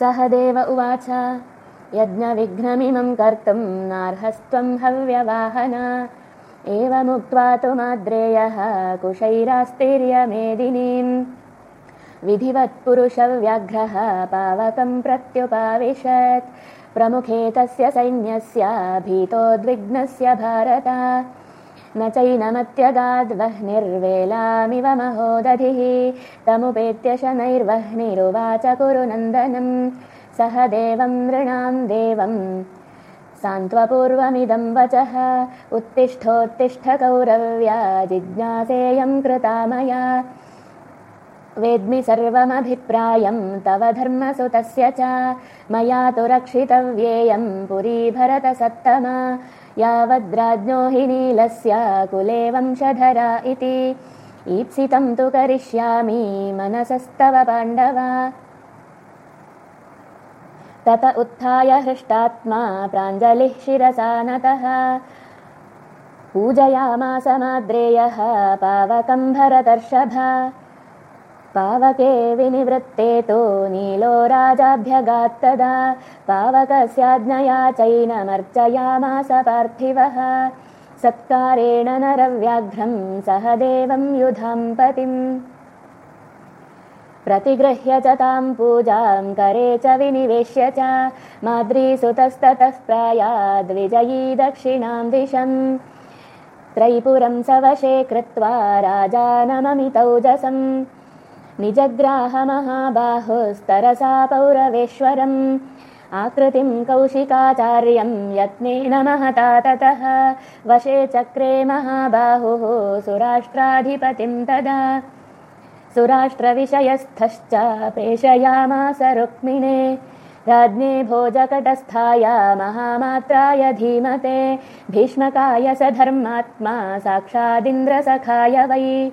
सह देव उवाच। यज्ञविघ्नमिमं कर्तुं नार्हस्त्वं हव्यवाहन। एवमुक्त्वा तु माद्रेयः कुशैरास्तिर्यमेदिनीम्। विधिवत्पुरुषव्याघ्रः पावकं प्रत्युपाविशत्। प्रमुखे तस्य सैन्यस्य भीतोद्विग्नस्य भारत न चैनमत्यगाद्वह्निर्वेलामिव महोदधिः तमुपेत्य शनैर्वह्निरुवाच कुरु नन्दनम् सह देवं नृणां देवम् सान्त्वपूर्वमिदं वचः उत्तिष्ठोत्तिष्ठ कौरव्या जिज्ञासेयं कृता मया वेद्मि सर्वमभिप्रायं तव धर्मसुतस्य च। मया तु रक्षितव्येयं पुरी भरतसत्तमा यावद्राज्ञो हि नीलस्य कुले वंशधरा इति। ईप्सितं तु करिष्यामि मनसस्तव पाण्डवा। तत उत्थाय हृष्टात्मा प्राञ्जलिः शिरसानतः पूजयामास माद्रेयः पावकं भरतर्षभ पावके विनिवृत्ते तु नीलो राजाभ्यगात्तदा। पावकस्याज्ञया चैनमर्चयामास पार्थिवः। सत्कारेण नरव्याघ्रं सह देवं युधाम्पतिम् प्रतिगृह्य च तां पूजां करे च विनिवेश्य च। माद्रीसुतस्ततः प्रायाद्विजयी दक्षिणां दिशम्। त्रैपुरं सवशे कृत्वा राजानममितौजसम् निजग्राहमहाबाहुस्तरसा पौरवेश्वरम्। आकृतिं कौशिकाचार्यं यत्नेन महता ततः वशे चक्रे महाबाहुः सुराष्ट्राधिपतिं तदा। सुराष्ट्रविषयस्थश्च प्रेषयामास रुक्मिणे। राज्ञे भोजकटस्थाय महामात्राय धीमते। भीष्मकाय स धर्मात्मा साक्षादिन्द्रसखाय वै